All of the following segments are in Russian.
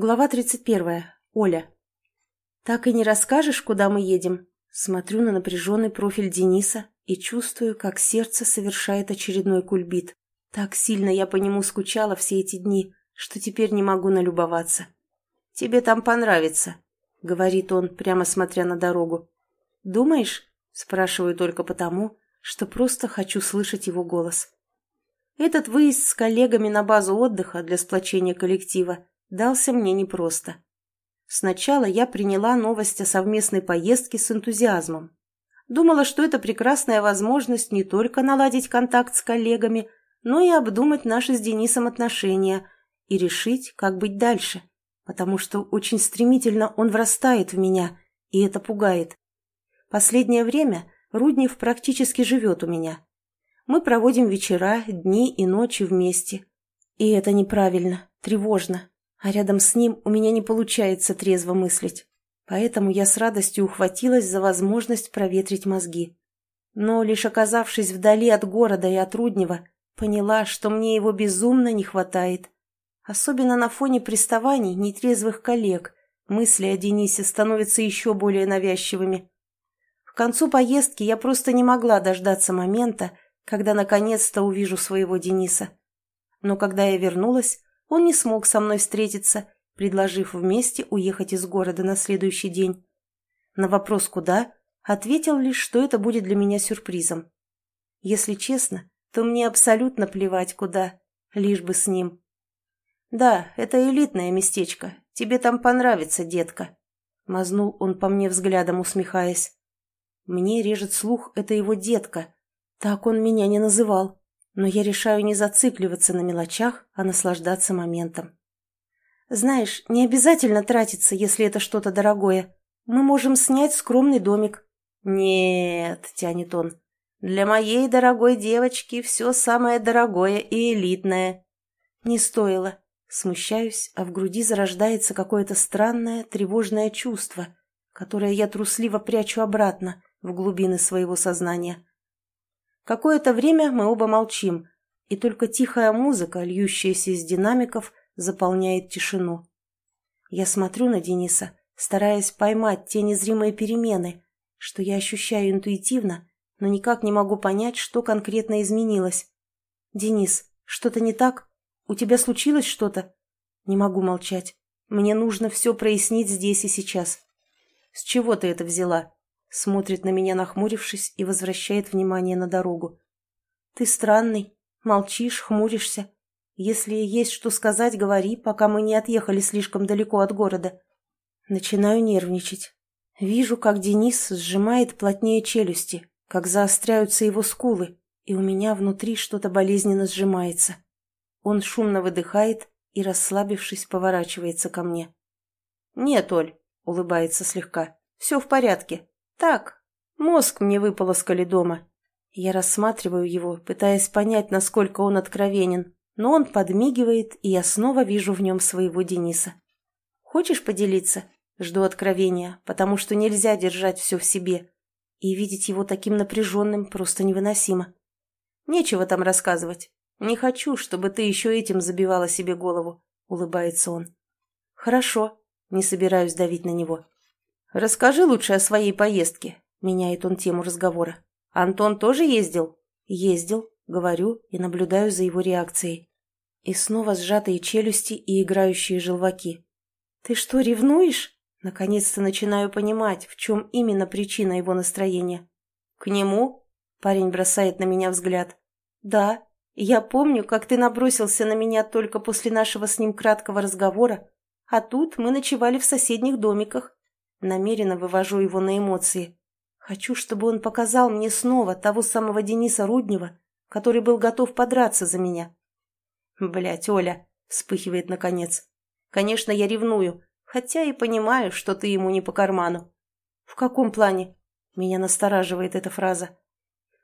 Глава 31. Оля. «Так и не расскажешь, куда мы едем?» Смотрю на напряженный профиль Дениса и чувствую, как сердце совершает очередной кульбит. Так сильно я по нему скучала все эти дни, что теперь не могу налюбоваться. «Тебе там понравится», — говорит он, прямо смотря на дорогу. «Думаешь?» — спрашиваю только потому, что просто хочу слышать его голос. Этот выезд с коллегами на базу отдыха для сплочения коллектива дался мне непросто. Сначала я приняла новость о совместной поездке с энтузиазмом. Думала, что это прекрасная возможность не только наладить контакт с коллегами, но и обдумать наши с Денисом отношения и решить, как быть дальше, потому что очень стремительно он врастает в меня, и это пугает. Последнее время Руднев практически живет у меня. Мы проводим вечера, дни и ночи вместе. И это неправильно, тревожно, а рядом с ним у меня не получается трезво мыслить. Поэтому я с радостью ухватилась за возможность проветрить мозги. Но лишь оказавшись вдали от города и от Руднева, поняла, что мне его безумно не хватает. Особенно на фоне приставаний нетрезвых коллег, мысли о Денисе становятся еще более навязчивыми. К концу поездки я просто не могла дождаться момента, когда наконец-то увижу своего Дениса. Но когда я вернулась, он не смог со мной встретиться, предложив вместе уехать из города на следующий день. На вопрос «куда?» ответил лишь, что это будет для меня сюрпризом. Если честно, то мне абсолютно плевать куда, лишь бы с ним. «Да, это элитное местечко. Тебе там понравится, детка», — мазнул он по мне взглядом, усмехаясь. Мне режет слух это его детка. Так он меня не называл но я решаю не зацикливаться на мелочах, а наслаждаться моментом. Знаешь, не обязательно тратиться, если это что-то дорогое. Мы можем снять скромный домик. Нет, тянет он. Для моей дорогой девочки все самое дорогое и элитное. Не стоило. Смущаюсь, а в груди зарождается какое-то странное, тревожное чувство, которое я трусливо прячу обратно в глубины своего сознания. Какое-то время мы оба молчим, и только тихая музыка, льющаяся из динамиков, заполняет тишину. Я смотрю на Дениса, стараясь поймать те незримые перемены, что я ощущаю интуитивно, но никак не могу понять, что конкретно изменилось. «Денис, что-то не так? У тебя случилось что-то?» Не могу молчать. Мне нужно все прояснить здесь и сейчас. «С чего ты это взяла?» Смотрит на меня, нахмурившись, и возвращает внимание на дорогу. «Ты странный. Молчишь, хмуришься. Если есть что сказать, говори, пока мы не отъехали слишком далеко от города». Начинаю нервничать. Вижу, как Денис сжимает плотнее челюсти, как заостряются его скулы, и у меня внутри что-то болезненно сжимается. Он шумно выдыхает и, расслабившись, поворачивается ко мне. «Нет, Оль», — улыбается слегка, — «все в порядке. «Так, мозг мне выполоскали дома». Я рассматриваю его, пытаясь понять, насколько он откровенен, но он подмигивает, и я снова вижу в нем своего Дениса. «Хочешь поделиться?» Жду откровения, потому что нельзя держать все в себе. И видеть его таким напряженным просто невыносимо. Нечего там рассказывать. Не хочу, чтобы ты еще этим забивала себе голову, — улыбается он. Хорошо, не собираюсь давить на него. «Расскажи лучше о своей поездке», — меняет он тему разговора. «Антон тоже ездил?» «Ездил», — говорю и наблюдаю за его реакцией. И снова сжатые челюсти и играющие желваки. «Ты что, ревнуешь?» Наконец-то начинаю понимать, в чем именно причина его настроения. «К нему?» — парень бросает на меня взгляд. «Да, я помню, как ты набросился на меня только после нашего с ним краткого разговора, а тут мы ночевали в соседних домиках. Намеренно вывожу его на эмоции. Хочу, чтобы он показал мне снова того самого Дениса Руднева, который был готов подраться за меня. Блять, Оля, вспыхивает наконец. Конечно, я ревную, хотя и понимаю, что ты ему не по карману. В каком плане? Меня настораживает эта фраза.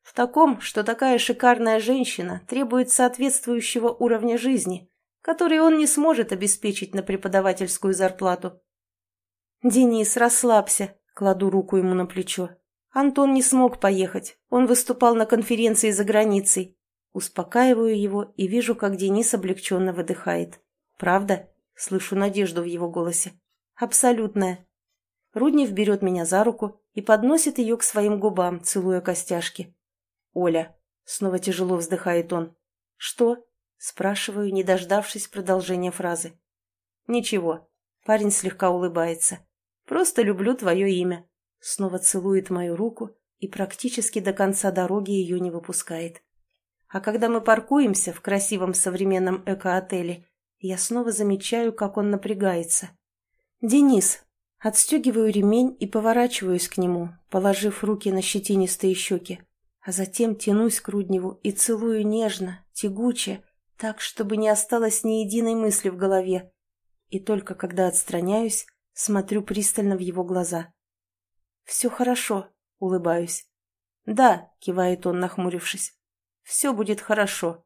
В таком, что такая шикарная женщина требует соответствующего уровня жизни, который он не сможет обеспечить на преподавательскую зарплату. «Денис, расслабься», — кладу руку ему на плечо. «Антон не смог поехать. Он выступал на конференции за границей». Успокаиваю его и вижу, как Денис облегченно выдыхает. «Правда? Слышу надежду в его голосе. «Абсолютная». Руднев берет меня за руку и подносит ее к своим губам, целуя костяшки. «Оля». Снова тяжело вздыхает он. «Что?» Спрашиваю, не дождавшись продолжения фразы. «Ничего». Парень слегка улыбается. «Просто люблю твое имя». Снова целует мою руку и практически до конца дороги ее не выпускает. А когда мы паркуемся в красивом современном эко-отеле, я снова замечаю, как он напрягается. «Денис!» Отстегиваю ремень и поворачиваюсь к нему, положив руки на щетинистые щеки, а затем тянусь к Рудневу и целую нежно, тягуче, так, чтобы не осталось ни единой мысли в голове. И только когда отстраняюсь, смотрю пристально в его глаза. «Все хорошо», — улыбаюсь. «Да», — кивает он, нахмурившись. «Все будет хорошо».